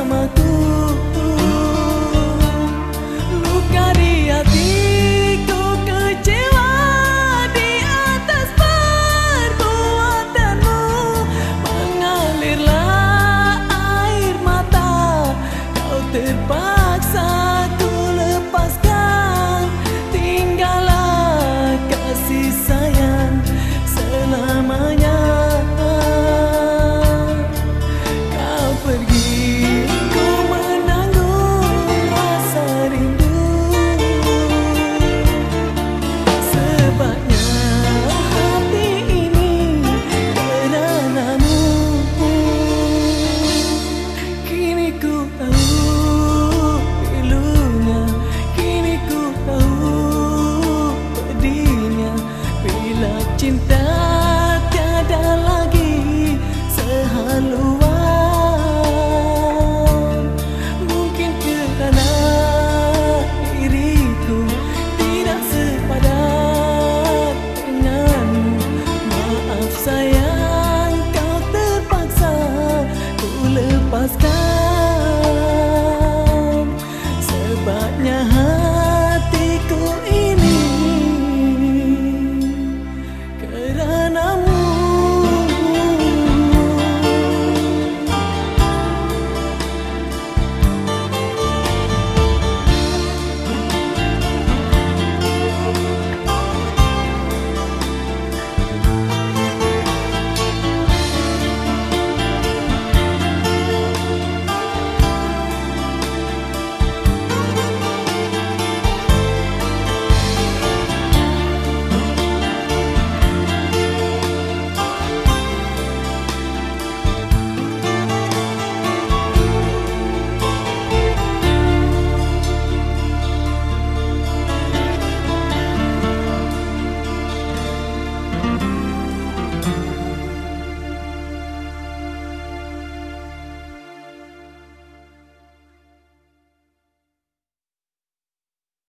goodbye.